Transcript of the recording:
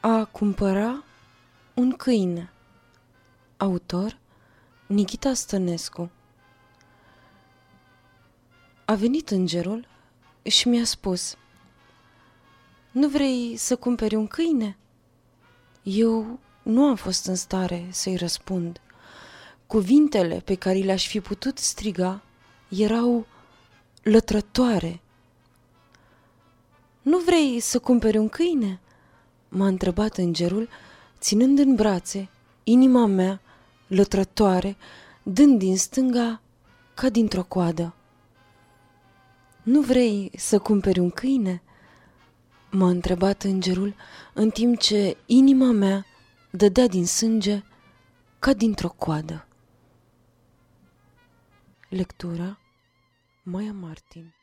A cumpăra un câine Autor Nikita Stănescu A venit îngerul și mi-a spus Nu vrei să cumperi un câine? Eu nu am fost în stare să-i răspund. Cuvintele pe care le-aș fi putut striga erau lătrătoare. Nu vrei să cumperi un câine?" M-a întrebat îngerul, ținând în brațe inima mea lătrătoare, dând din stânga ca dintr-o coadă. Nu vrei să cumperi un câine?" m-a întrebat îngerul, în timp ce inima mea dădea din sânge ca dintr-o coadă. Lectura Maia Martin